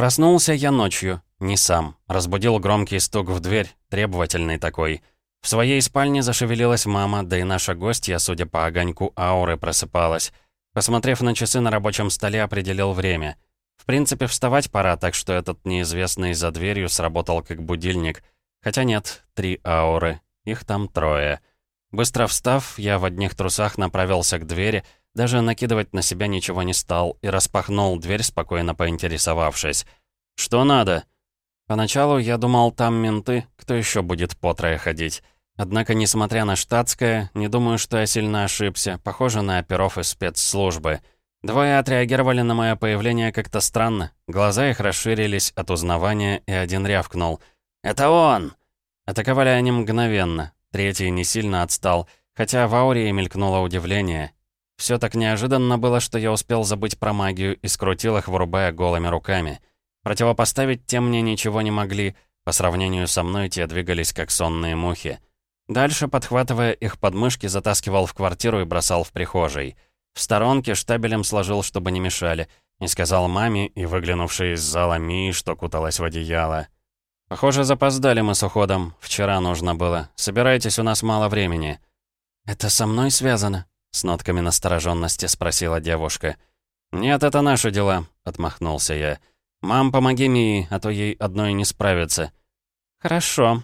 Проснулся я ночью, не сам. Разбудил громкий стук в дверь, требовательный такой. В своей спальне зашевелилась мама, да и наша гостья, судя по огоньку ауры, просыпалась. Посмотрев на часы на рабочем столе, определил время. В принципе, вставать пора, так что этот неизвестный за дверью сработал как будильник. Хотя нет, три ауры. Их там трое. Быстро встав, я в одних трусах направился к двери, даже накидывать на себя ничего не стал и распахнул дверь, спокойно поинтересовавшись. «Что надо?» Поначалу я думал, там менты, кто еще будет по трое ходить. Однако, несмотря на штатское, не думаю, что я сильно ошибся, похоже на оперов из спецслужбы. Двое отреагировали на мое появление как-то странно. Глаза их расширились от узнавания, и один рявкнул. «Это он!» Атаковали они мгновенно. Третий не сильно отстал, хотя в ауре мелькнуло удивление. Все так неожиданно было, что я успел забыть про магию и скрутил их, вырубая голыми руками. Противопоставить тем мне ничего не могли, по сравнению со мной те двигались как сонные мухи. Дальше, подхватывая их подмышки, затаскивал в квартиру и бросал в прихожей. В сторонке штабелем сложил, чтобы не мешали, и сказал маме и выглянувшей из зала Мии, что куталась в одеяло. «Похоже, запоздали мы с уходом. Вчера нужно было. Собирайтесь, у нас мало времени». «Это со мной связано?» — с нотками настороженности спросила девушка. «Нет, это наши дела», — отмахнулся я. «Мам, помоги Мии, а то ей одной не справиться». «Хорошо».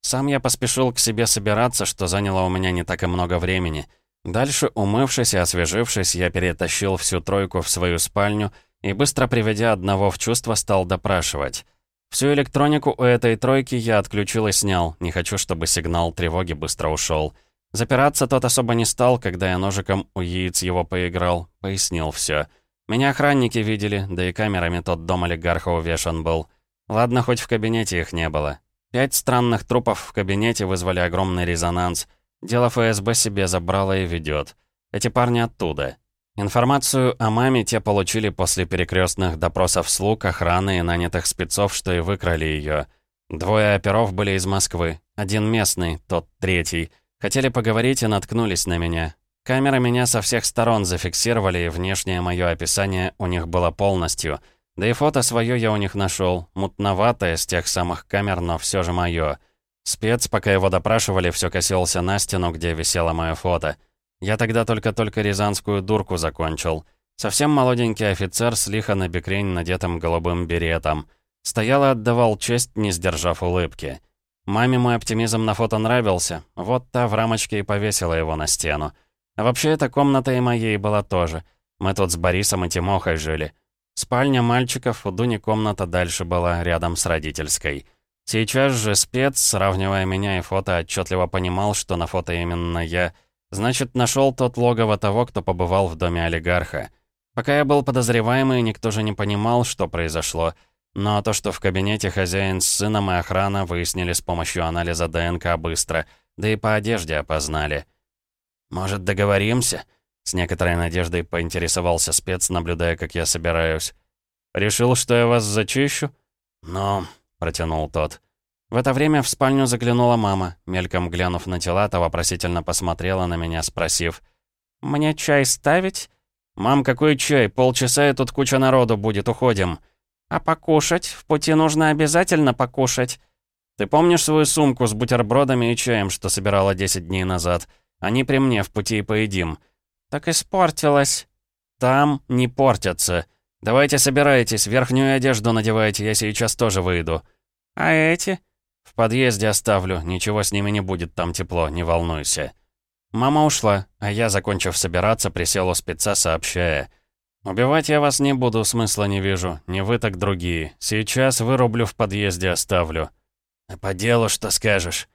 Сам я поспешил к себе собираться, что заняло у меня не так и много времени. Дальше, умывшись и освежившись, я перетащил всю тройку в свою спальню и, быстро приведя одного в чувство, стал допрашивать. Всю электронику у этой тройки я отключил и снял, не хочу, чтобы сигнал тревоги быстро ушел. Запираться тот особо не стал, когда я ножиком у яиц его поиграл, пояснил все. Меня охранники видели, да и камерами тот дом олигарха увешан был. Ладно, хоть в кабинете их не было. Пять странных трупов в кабинете вызвали огромный резонанс. Дело ФСБ себе забрало и ведет. Эти парни оттуда. Информацию о маме те получили после перекрестных допросов слуг, охраны и нанятых спецов, что и выкрали ее. Двое оперов были из Москвы. Один местный, тот третий — Хотели поговорить и наткнулись на меня. Камеры меня со всех сторон зафиксировали, и внешнее мое описание у них было полностью. Да и фото свое я у них нашел, мутноватое с тех самых камер, но все же мое. Спец, пока его допрашивали, все косился на стену, где висело мое фото. Я тогда только-только рязанскую дурку закончил. Совсем молоденький офицер с лихо на бекрень надетым голубым беретом. Стоял и отдавал честь, не сдержав улыбки. Маме мой оптимизм на фото нравился, вот та в рамочке и повесила его на стену. А вообще, эта комната и моей была тоже. Мы тут с Борисом и Тимохой жили. Спальня мальчиков, у Дуни комната дальше была, рядом с родительской. Сейчас же спец, сравнивая меня и фото, отчетливо понимал, что на фото именно я. Значит, нашел тот логово того, кто побывал в доме олигарха. Пока я был подозреваемый, никто же не понимал, что произошло. Но то, что в кабинете хозяин с сыном и охрана выяснили с помощью анализа ДНК быстро, да и по одежде опознали. «Может, договоримся?» С некоторой надеждой поинтересовался спец, наблюдая, как я собираюсь. «Решил, что я вас зачищу?» «Ну...» — протянул тот. В это время в спальню заглянула мама, мельком глянув на тела, то вопросительно посмотрела на меня, спросив. «Мне чай ставить?» «Мам, какой чай? Полчаса и тут куча народу будет, уходим». «А покушать? В пути нужно обязательно покушать». «Ты помнишь свою сумку с бутербродами и чаем, что собирала 10 дней назад? Они при мне, в пути и поедим». «Так испортилось». «Там не портятся. Давайте собирайтесь, верхнюю одежду надевайте, я сейчас тоже выйду». «А эти?» «В подъезде оставлю, ничего с ними не будет, там тепло, не волнуйся». Мама ушла, а я, закончив собираться, присел у спеца, сообщая — «Убивать я вас не буду, смысла не вижу. Не вы, так другие. Сейчас вырублю в подъезде, оставлю». «А по делу что скажешь?»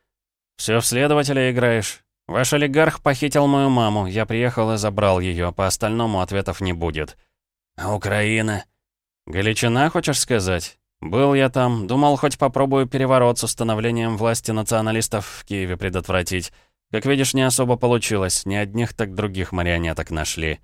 «Все в следователя играешь. Ваш олигарх похитил мою маму. Я приехал и забрал ее. По остальному ответов не будет». «А Украина?» «Галичина, хочешь сказать?» «Был я там. Думал, хоть попробую переворот с установлением власти националистов в Киеве предотвратить. Как видишь, не особо получилось. Ни одних, так других марионеток нашли».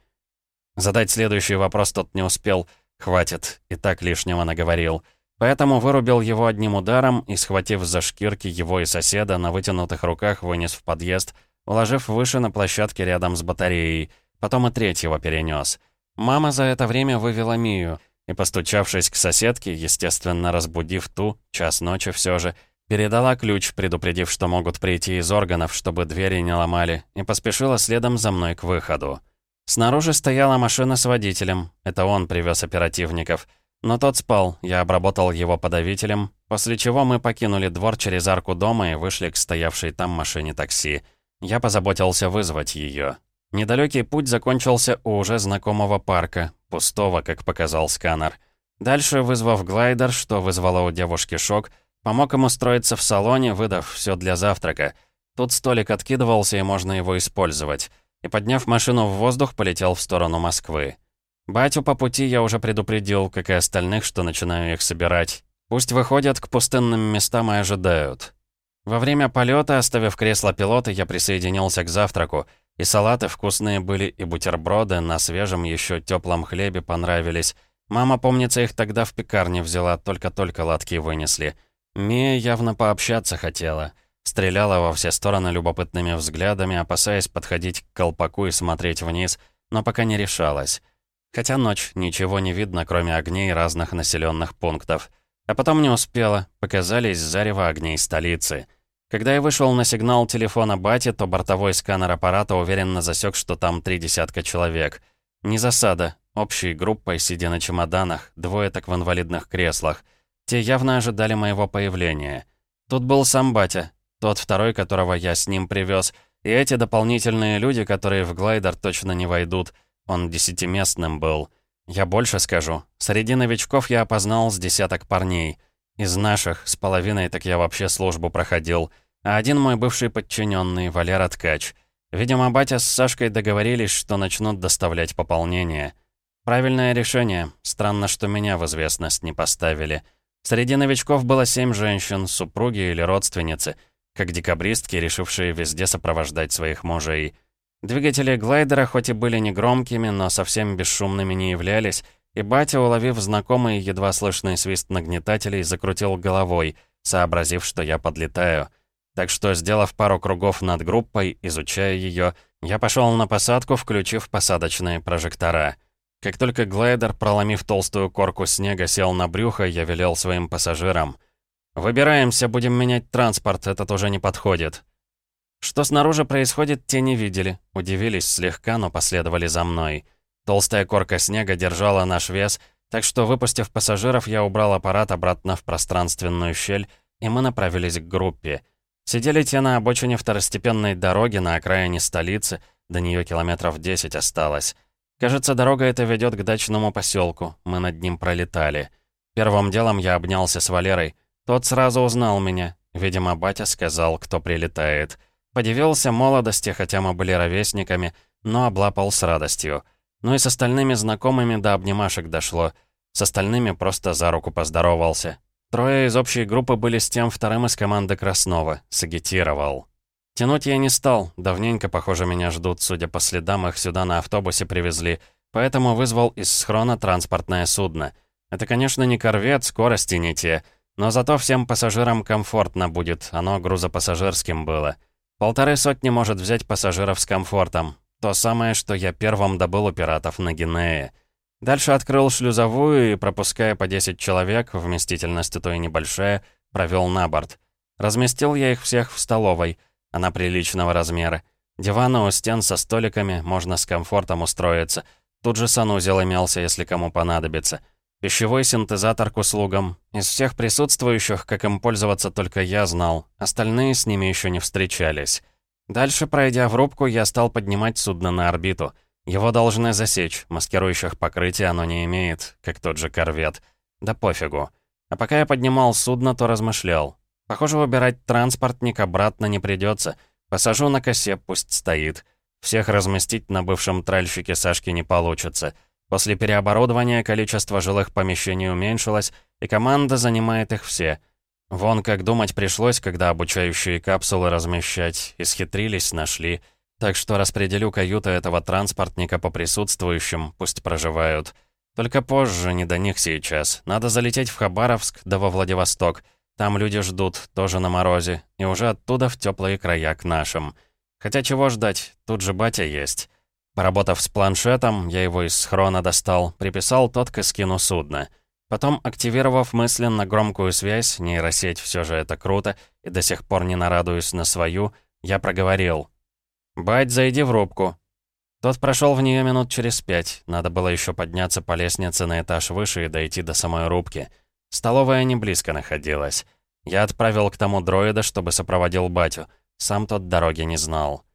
Задать следующий вопрос тот не успел. Хватит, и так лишнего наговорил. Поэтому вырубил его одним ударом и, схватив за шкирки его и соседа, на вытянутых руках вынес в подъезд, уложив выше на площадке рядом с батареей. Потом и третьего перенес. Мама за это время вывела Мию. и, постучавшись к соседке, естественно, разбудив ту, час ночи все же, передала ключ, предупредив, что могут прийти из органов, чтобы двери не ломали, и поспешила следом за мной к выходу. Снаружи стояла машина с водителем, это он привез оперативников. Но тот спал, я обработал его подавителем, после чего мы покинули двор через арку дома и вышли к стоявшей там машине такси. Я позаботился вызвать ее. Недалекий путь закончился у уже знакомого парка, пустого, как показал сканер. Дальше, вызвав глайдер, что вызвало у девушки шок, помог ему устроиться в салоне, выдав все для завтрака. Тут столик откидывался, и можно его использовать. И, подняв машину в воздух, полетел в сторону Москвы. Батю по пути я уже предупредил, как и остальных, что начинаю их собирать. Пусть выходят к пустынным местам и ожидают. Во время полета, оставив кресло пилота, я присоединился к завтраку. И салаты вкусные были, и бутерброды на свежем еще теплом хлебе понравились. Мама, помнится, их тогда в пекарне взяла, только-только лотки вынесли. Мия явно пообщаться хотела. Стреляла во все стороны любопытными взглядами, опасаясь подходить к колпаку и смотреть вниз, но пока не решалась. Хотя ночь, ничего не видно, кроме огней разных населенных пунктов. А потом не успела, показались зарево огней столицы. Когда я вышел на сигнал телефона бати, то бортовой сканер аппарата уверенно засек, что там три десятка человек. Не засада, общей группой, сидя на чемоданах, двое так в инвалидных креслах. Те явно ожидали моего появления. Тут был сам батя, тот второй, которого я с ним привез, и эти дополнительные люди, которые в глайдер точно не войдут. Он десятиместным был. Я больше скажу. Среди новичков я опознал с десяток парней. Из наших, с половиной так я вообще службу проходил. А один мой бывший подчиненный, Валера Ткач. Видимо, батя с Сашкой договорились, что начнут доставлять пополнение. Правильное решение. Странно, что меня в известность не поставили. Среди новичков было семь женщин, супруги или родственницы, как декабристки, решившие везде сопровождать своих мужей. Двигатели глайдера хоть и были негромкими, но совсем бесшумными не являлись, и батя, уловив знакомый едва слышный свист нагнетателей, закрутил головой, сообразив, что я подлетаю. Так что, сделав пару кругов над группой, изучая ее, я пошел на посадку, включив посадочные прожектора. Как только глайдер, проломив толстую корку снега, сел на брюхо, я велел своим пассажирам. «Выбираемся, будем менять транспорт, этот уже не подходит». Что снаружи происходит, те не видели, удивились слегка, но последовали за мной. Толстая корка снега держала наш вес, так что, выпустив пассажиров, я убрал аппарат обратно в пространственную щель, и мы направились к группе. Сидели те на обочине второстепенной дороги на окраине столицы, до нее километров 10 осталось. Кажется, дорога эта ведет к дачному поселку. Мы над ним пролетали. Первым делом я обнялся с Валерой. Тот сразу узнал меня. Видимо, батя сказал, кто прилетает. Подивился молодости, хотя мы были ровесниками, но облапал с радостью. Ну и с остальными знакомыми до обнимашек дошло. С остальными просто за руку поздоровался. Трое из общей группы были с тем вторым из команды Краснова. Сагитировал. Тянуть я не стал. Давненько, похоже, меня ждут. Судя по следам, их сюда на автобусе привезли. Поэтому вызвал из схрона транспортное судно. Это, конечно, не корвет, скорости не те. Но зато всем пассажирам комфортно будет. Оно грузопассажирским было. Полторы сотни может взять пассажиров с комфортом. То самое, что я первым добыл у пиратов на Гинее. Дальше открыл шлюзовую и, пропуская по 10 человек, вместительность той небольшая, провел на борт. Разместил я их всех в столовой. Она приличного размера. Диваны у стен со столиками, можно с комфортом устроиться. Тут же санузел имелся, если кому понадобится. Пищевой синтезатор к услугам. Из всех присутствующих, как им пользоваться, только я знал. Остальные с ними еще не встречались. Дальше, пройдя в рубку, я стал поднимать судно на орбиту. Его должны засечь, маскирующих покрытий оно не имеет, как тот же корвет. Да пофигу. А пока я поднимал судно, то размышлял. Похоже, выбирать транспортник обратно не придется. Посажу на косе, пусть стоит. Всех разместить на бывшем тральщике Сашки не получится. После переоборудования количество жилых помещений уменьшилось, и команда занимает их все — Вон как думать пришлось, когда обучающие капсулы размещать. Исхитрились, нашли. Так что распределю каюты этого транспортника по присутствующим, пусть проживают. Только позже, не до них сейчас. Надо залететь в Хабаровск, да во Владивосток. Там люди ждут, тоже на морозе. И уже оттуда в теплые края к нашим. Хотя чего ждать, тут же батя есть. Поработав с планшетом, я его из схрона достал, приписал тот к эскину судна. Потом, активировав мысленно громкую связь, нейросеть все же это круто, и до сих пор не нарадуюсь на свою, я проговорил. «Бать, зайди в рубку». Тот прошел в нее минут через пять. Надо было еще подняться по лестнице на этаж выше и дойти до самой рубки. Столовая не близко находилась. Я отправил к тому дроида, чтобы сопроводил батю. Сам тот дороги не знал.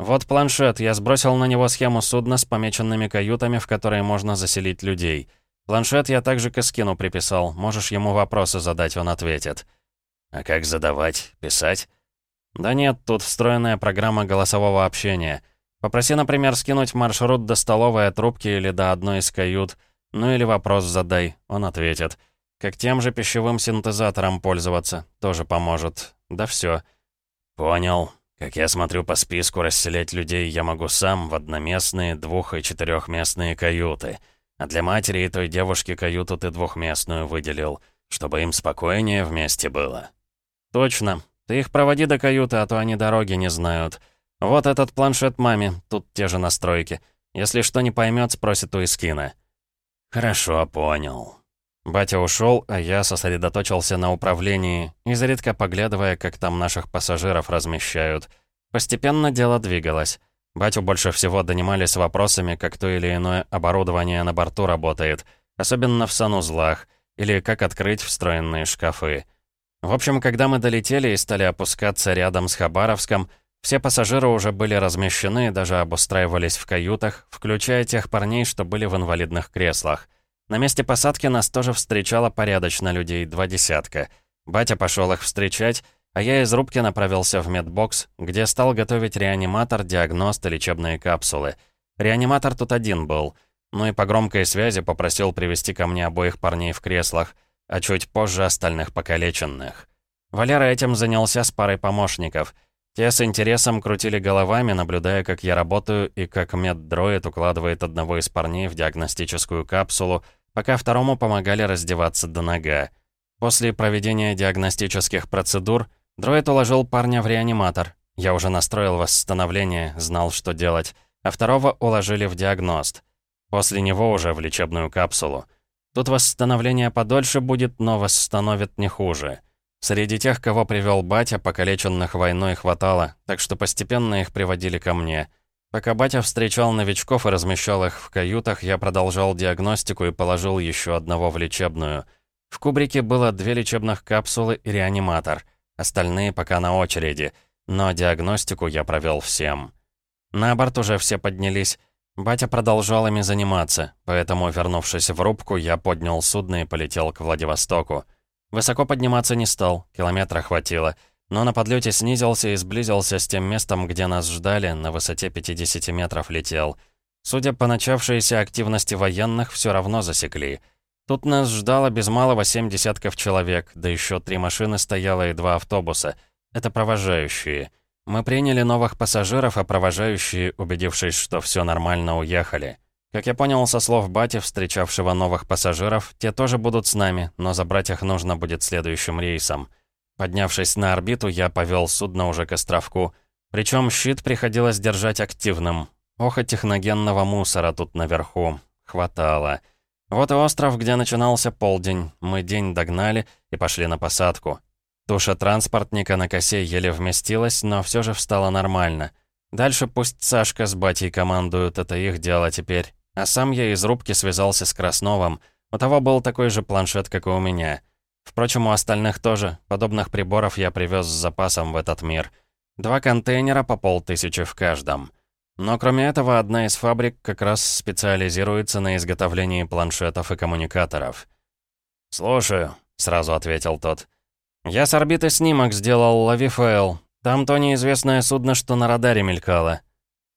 Вот планшет, я сбросил на него схему судна с помеченными каютами, в которые можно заселить людей. Планшет я также к Эскину приписал. Можешь ему вопросы задать, он ответит. А как задавать? Писать? Да нет, тут встроенная программа голосового общения. Попроси, например, скинуть маршрут до столовой от трубки или до одной из кают. Ну или вопрос задай, он ответит. Как тем же пищевым синтезатором пользоваться, тоже поможет. Да все. Понял. Как я смотрю по списку, расселять людей я могу сам в одноместные, двух- и четырехместные каюты. А для матери и той девушки каюту ты двухместную выделил, чтобы им спокойнее вместе было. Точно. Ты их проводи до каюты, а то они дороги не знают. Вот этот планшет маме, тут те же настройки. Если что не поймет, спросит у Искина. Хорошо, понял. Батя ушел, а я сосредоточился на управлении, изредка поглядывая, как там наших пассажиров размещают. Постепенно дело двигалось. Батю больше всего донимались вопросами, как то или иное оборудование на борту работает, особенно в санузлах, или как открыть встроенные шкафы. В общем, когда мы долетели и стали опускаться рядом с Хабаровском, все пассажиры уже были размещены и даже обустраивались в каютах, включая тех парней, что были в инвалидных креслах. На месте посадки нас тоже встречало порядочно людей, два десятка. Батя пошел их встречать, а я из рубки направился в медбокс, где стал готовить реаниматор, диагност и лечебные капсулы. Реаниматор тут один был. Ну и по громкой связи попросил привести ко мне обоих парней в креслах — а чуть позже остальных покалеченных. Валера этим занялся с парой помощников. Те с интересом крутили головами, наблюдая, как я работаю и как меддроид укладывает одного из парней в диагностическую капсулу, пока второму помогали раздеваться до нога. После проведения диагностических процедур дроид уложил парня в реаниматор. Я уже настроил восстановление, знал, что делать, а второго уложили в диагност. После него уже в лечебную капсулу. Тут восстановление подольше будет, но восстановит не хуже. Среди тех, кого привел батя, покалеченных войной хватало, так что постепенно их приводили ко мне. Пока батя встречал новичков и размещал их в каютах, я продолжал диагностику и положил еще одного в лечебную. В кубрике было две лечебных капсулы и реаниматор. Остальные пока на очереди, но диагностику я провел всем. На борт уже все поднялись, Батя продолжал ими заниматься, поэтому, вернувшись в рубку, я поднял судно и полетел к Владивостоку. Высоко подниматься не стал, километра хватило, но на подлете снизился и сблизился с тем местом, где нас ждали, на высоте 50 метров летел. Судя по начавшейся активности военных, все равно засекли. Тут нас ждало без малого семь десятков человек, да еще три машины стояло и два автобуса. Это провожающие. Мы приняли новых пассажиров, а провожающие, убедившись, что все нормально, уехали. Как я понял со слов Бати, встречавшего новых пассажиров, те тоже будут с нами, но забрать их нужно будет следующим рейсом. Поднявшись на орбиту, я повел судно уже к островку. Причем щит приходилось держать активным. Ох, и техногенного мусора тут наверху. Хватало. Вот и остров, где начинался полдень. Мы день догнали и пошли на посадку. Туша транспортника на косе еле вместилась, но все же встала нормально. Дальше пусть Сашка с батей командуют, это их дело теперь. А сам я из рубки связался с Красновым. У того был такой же планшет, как и у меня. Впрочем, у остальных тоже. Подобных приборов я привез с запасом в этот мир. Два контейнера по полтысячи в каждом. Но кроме этого, одна из фабрик как раз специализируется на изготовлении планшетов и коммуникаторов. «Слушаю», — сразу ответил тот. «Я с орбиты снимок сделал, лови файл. Там то неизвестное судно, что на радаре мелькало».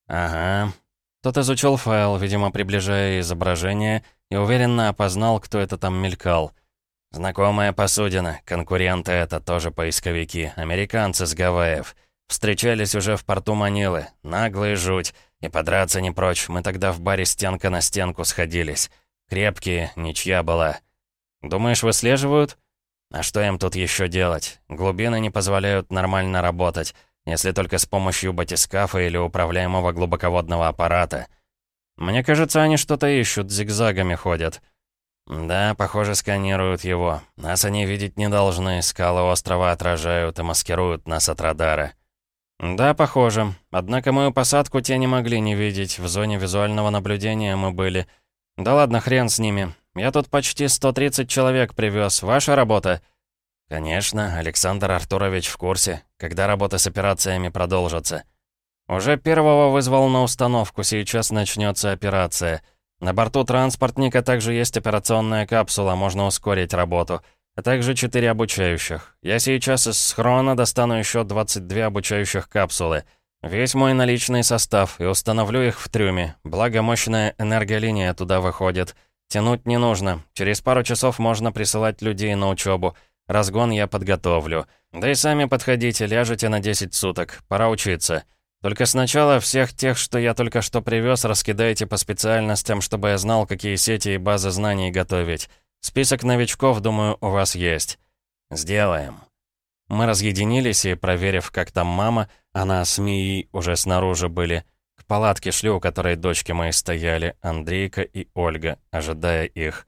«Ага». Тот изучил файл, видимо, приближая изображение, и уверенно опознал, кто это там мелькал. «Знакомая посудина, конкуренты это тоже поисковики, американцы с Гавайев. Встречались уже в порту Манилы, наглые жуть, и подраться не прочь, мы тогда в баре стенка на стенку сходились. Крепкие, ничья была». «Думаешь, выслеживают?» А что им тут еще делать? Глубины не позволяют нормально работать, если только с помощью батискафа или управляемого глубоководного аппарата. Мне кажется, они что-то ищут, зигзагами ходят». «Да, похоже, сканируют его. Нас они видеть не должны, скалы острова отражают и маскируют нас от радара». «Да, похоже. Однако мою посадку те не могли не видеть. В зоне визуального наблюдения мы были. Да ладно, хрен с ними. Я тут почти 130 человек привез. Ваша работа?» «Конечно, Александр Артурович в курсе. Когда работа с операциями продолжится?» «Уже первого вызвал на установку. Сейчас начнется операция. На борту транспортника также есть операционная капсула, можно ускорить работу» а также 4 обучающих. Я сейчас из схрона достану еще 22 обучающих капсулы. Весь мой наличный состав и установлю их в трюме. Благо мощная энерголиния туда выходит. Тянуть не нужно. Через пару часов можно присылать людей на учебу. Разгон я подготовлю. Да и сами подходите, ляжете на 10 суток. Пора учиться. Только сначала всех тех, что я только что привез, раскидайте по специальностям, чтобы я знал, какие сети и базы знаний готовить. Список новичков, думаю, у вас есть. Сделаем. Мы разъединились и, проверив, как там мама, она с Мией уже снаружи были, к палатке шли, у которой дочки мои стояли, Андрейка и Ольга, ожидая их.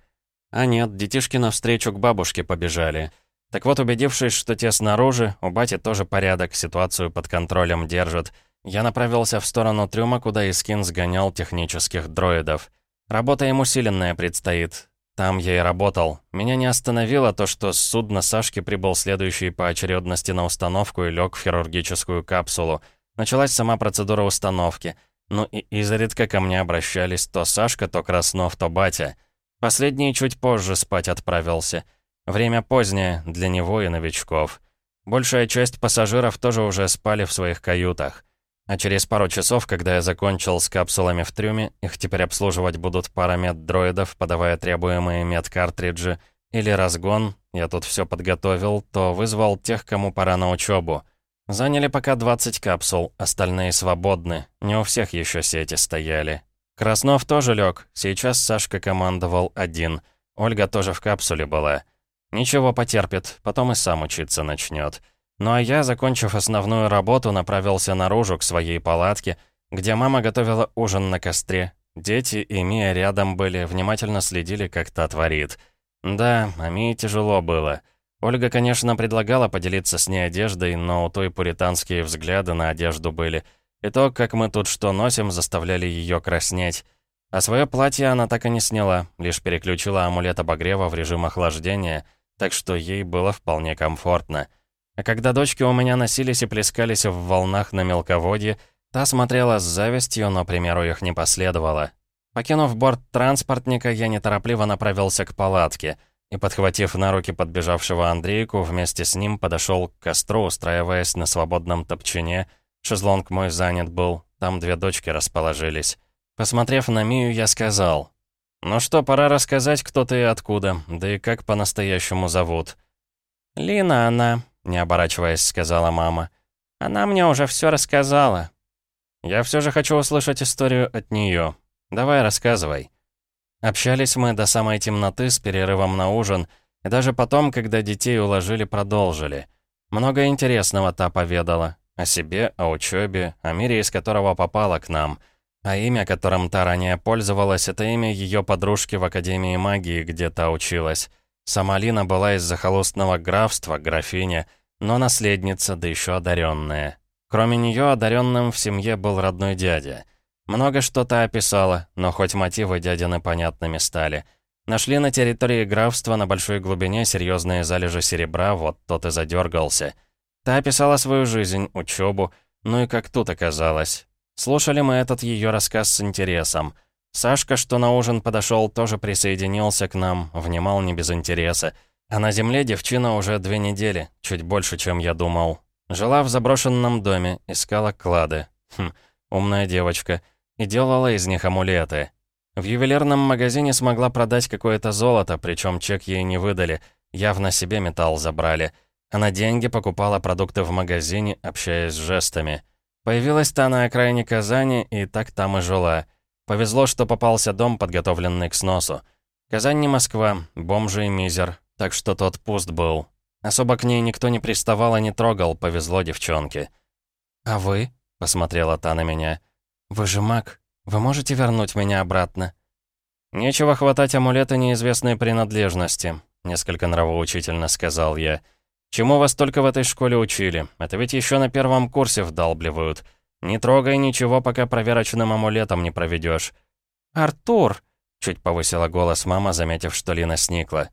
А нет, детишки навстречу к бабушке побежали. Так вот, убедившись, что те снаружи, у бати тоже порядок, ситуацию под контролем держат, я направился в сторону трюма, куда Искин сгонял технических дроидов. Работа им усиленная предстоит. Там я и работал. Меня не остановило то, что с судна Сашки прибыл следующий по очередности на установку и лег в хирургическую капсулу. Началась сама процедура установки. Ну и изредка ко мне обращались то Сашка, то Краснов, то Батя. Последний чуть позже спать отправился. Время позднее для него и новичков. Большая часть пассажиров тоже уже спали в своих каютах. А через пару часов, когда я закончил с капсулами в трюме, их теперь обслуживать будут пара меддроидов, подавая требуемые медкартриджи, или разгон, я тут все подготовил, то вызвал тех, кому пора на учебу. Заняли пока 20 капсул, остальные свободны, не у всех еще сети стояли. Краснов тоже лег, сейчас Сашка командовал один, Ольга тоже в капсуле была. Ничего потерпит, потом и сам учиться начнет. Ну а я, закончив основную работу, направился наружу к своей палатке, где мама готовила ужин на костре. Дети и Мия рядом были, внимательно следили, как та творит. Да, а Мии тяжело было. Ольга, конечно, предлагала поделиться с ней одеждой, но у той пуританские взгляды на одежду были. И то, как мы тут что носим, заставляли ее краснеть. А свое платье она так и не сняла, лишь переключила амулет обогрева в режим охлаждения, так что ей было вполне комфортно. А когда дочки у меня носились и плескались в волнах на мелководье, та смотрела с завистью, но примеру их не последовало. Покинув борт транспортника, я неторопливо направился к палатке и, подхватив на руки подбежавшего Андрейку, вместе с ним подошел к костру, устраиваясь на свободном топчине. Шезлонг мой занят был, там две дочки расположились. Посмотрев на Мию, я сказал, «Ну что, пора рассказать, кто ты и откуда, да и как по-настоящему зовут». «Лина она», не оборачиваясь, сказала мама. «Она мне уже все рассказала». «Я все же хочу услышать историю от нее. Давай, рассказывай». Общались мы до самой темноты с перерывом на ужин, и даже потом, когда детей уложили, продолжили. Много интересного та поведала. О себе, о учебе, о мире, из которого попала к нам. А имя, которым та ранее пользовалась, это имя ее подружки в Академии магии, где та училась. Сама Лина была из захолустного графства, графиня, но наследница, да еще одаренная. Кроме нее, одаренным в семье был родной дядя. Много что-то описала, но хоть мотивы дядины понятными стали. Нашли на территории графства на большой глубине серьезные залежи серебра, вот тот и задергался. Та описала свою жизнь, учебу, ну и как тут оказалось. Слушали мы этот ее рассказ с интересом — Сашка, что на ужин подошел, тоже присоединился к нам, внимал не без интереса. А на земле девчина уже две недели, чуть больше, чем я думал. Жила в заброшенном доме, искала клады. Хм, умная девочка. И делала из них амулеты. В ювелирном магазине смогла продать какое-то золото, причем чек ей не выдали. Явно себе металл забрали. А на деньги покупала продукты в магазине, общаясь с жестами. Появилась-то на окраине Казани, и так там и жила. Повезло, что попался дом, подготовленный к сносу. Казань не Москва, бомжи и мизер, так что тот пуст был. Особо к ней никто не приставал и не трогал, повезло девчонке. «А вы?» — посмотрела та на меня. «Вы же маг. Вы можете вернуть меня обратно?» «Нечего хватать амулета неизвестной принадлежности», — несколько нравоучительно сказал я. «Чему вас только в этой школе учили? Это ведь еще на первом курсе вдалбливают. Не трогай ничего, пока проверочным амулетом не проведешь. «Артур!» — чуть повысила голос мама, заметив, что Лина сникла.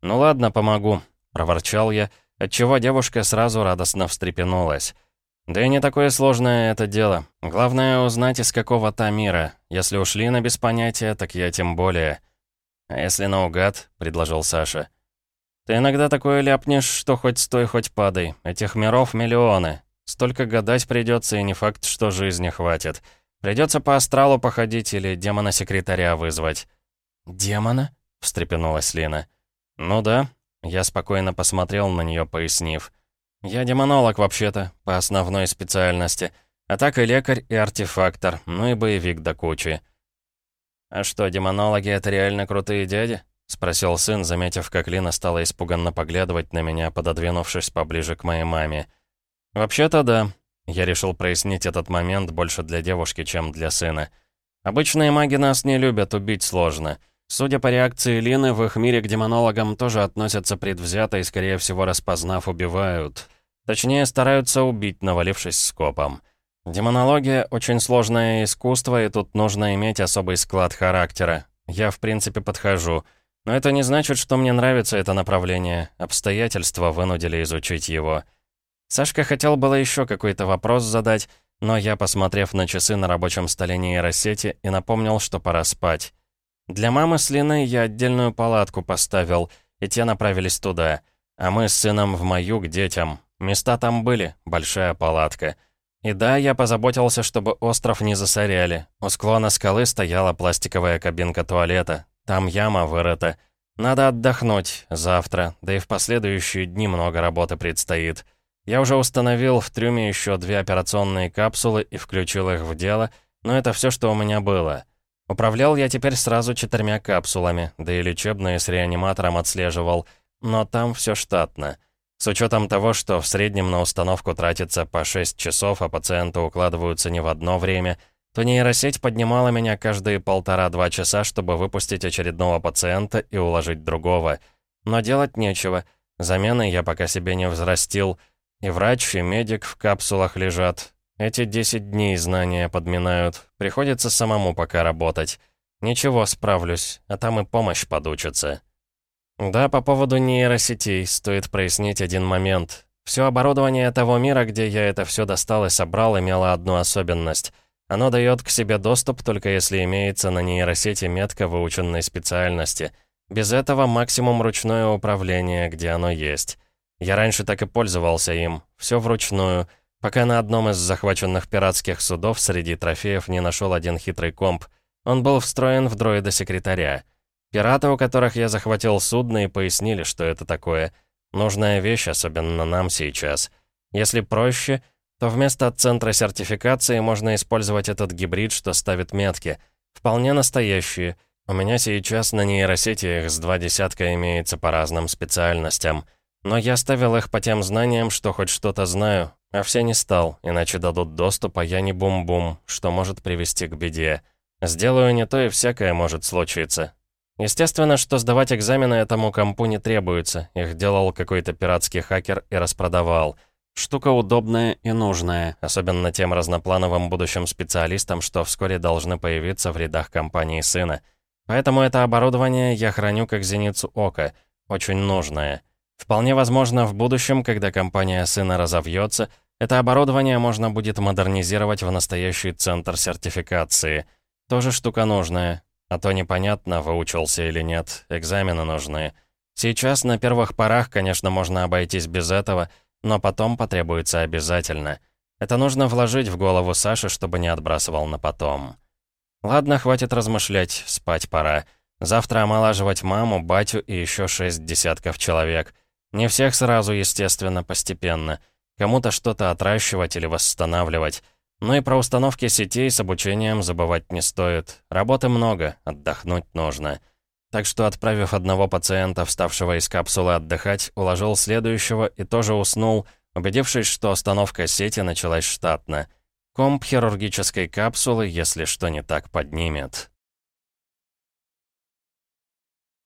«Ну ладно, помогу», — проворчал я, отчего девушка сразу радостно встрепенулась. «Да и не такое сложное это дело. Главное узнать, из какого та мира. Если ушли на без понятия, так я тем более». «А если наугад?» — предложил Саша. «Ты иногда такое ляпнешь, что хоть стой, хоть падай. Этих миров миллионы. Столько гадать придется, и не факт, что жизни хватит. Придется по астралу походить или демона-секретаря вызвать». «Демона?» — встрепенулась Лина. «Ну да». Я спокойно посмотрел на нее, пояснив. «Я демонолог, вообще-то, по основной специальности. А так и лекарь, и артефактор, ну и боевик до кучи». «А что, демонологи — это реально крутые дяди?» — спросил сын, заметив, как Лина стала испуганно поглядывать на меня, пододвинувшись поближе к моей маме. «Вообще-то да». Я решил прояснить этот момент больше для девушки, чем для сына. «Обычные маги нас не любят, убить сложно. Судя по реакции Лины, в их мире к демонологам тоже относятся предвзято и, скорее всего, распознав, убивают. Точнее, стараются убить, навалившись скопом. Демонология — очень сложное искусство, и тут нужно иметь особый склад характера. Я, в принципе, подхожу. Но это не значит, что мне нравится это направление. Обстоятельства вынудили изучить его. Сашка хотел было еще какой-то вопрос задать, но я, посмотрев на часы на рабочем столе нейросети, и напомнил, что пора спать. Для мамы с Линой я отдельную палатку поставил, и те направились туда. А мы с сыном в мою к детям. Места там были, большая палатка. И да, я позаботился, чтобы остров не засоряли. У склона скалы стояла пластиковая кабинка туалета. Там яма вырыта. Надо отдохнуть завтра, да и в последующие дни много работы предстоит. Я уже установил в трюме еще две операционные капсулы и включил их в дело, но это все, что у меня было. Управлял я теперь сразу четырьмя капсулами, да и лечебные с реаниматором отслеживал, но там все штатно. С учетом того, что в среднем на установку тратится по 6 часов, а пациенты укладываются не в одно время, то нейросеть поднимала меня каждые полтора-два часа, чтобы выпустить очередного пациента и уложить другого. Но делать нечего. Замены я пока себе не взрастил — и врач, и медик в капсулах лежат. Эти 10 дней знания подминают. Приходится самому пока работать. Ничего, справлюсь, а там и помощь подучится. Да, по поводу нейросетей стоит прояснить один момент. Все оборудование того мира, где я это все достал и собрал, имело одну особенность. Оно дает к себе доступ только если имеется на нейросети метка выученной специальности. Без этого максимум ручное управление, где оно есть. Я раньше так и пользовался им, все вручную, пока на одном из захваченных пиратских судов среди трофеев не нашел один хитрый комп. Он был встроен в дроида секретаря. Пираты, у которых я захватил судно, и пояснили, что это такое. Нужная вещь, особенно нам сейчас. Если проще, то вместо центра сертификации можно использовать этот гибрид, что ставит метки. Вполне настоящие. У меня сейчас на нейросети их с два десятка имеется по разным специальностям — но я ставил их по тем знаниям, что хоть что-то знаю, а все не стал, иначе дадут доступ, а я не бум-бум, что может привести к беде. Сделаю не то, и всякое может случиться. Естественно, что сдавать экзамены этому компу не требуется, их делал какой-то пиратский хакер и распродавал. Штука удобная и нужная, особенно тем разноплановым будущим специалистам, что вскоре должны появиться в рядах компании сына. Поэтому это оборудование я храню как зеницу ока, очень нужное. Вполне возможно, в будущем, когда компания сына разовьется, это оборудование можно будет модернизировать в настоящий центр сертификации. Тоже штука нужная. А то непонятно, выучился или нет, экзамены нужны. Сейчас на первых порах, конечно, можно обойтись без этого, но потом потребуется обязательно. Это нужно вложить в голову Саши, чтобы не отбрасывал на потом. Ладно, хватит размышлять, спать пора. Завтра омолаживать маму, батю и еще шесть десятков человек. Не всех сразу, естественно, постепенно. Кому-то что-то отращивать или восстанавливать. Ну и про установки сетей с обучением забывать не стоит. Работы много, отдохнуть нужно. Так что, отправив одного пациента, вставшего из капсулы отдыхать, уложил следующего и тоже уснул, убедившись, что установка сети началась штатно. Комп хирургической капсулы, если что не так, поднимет.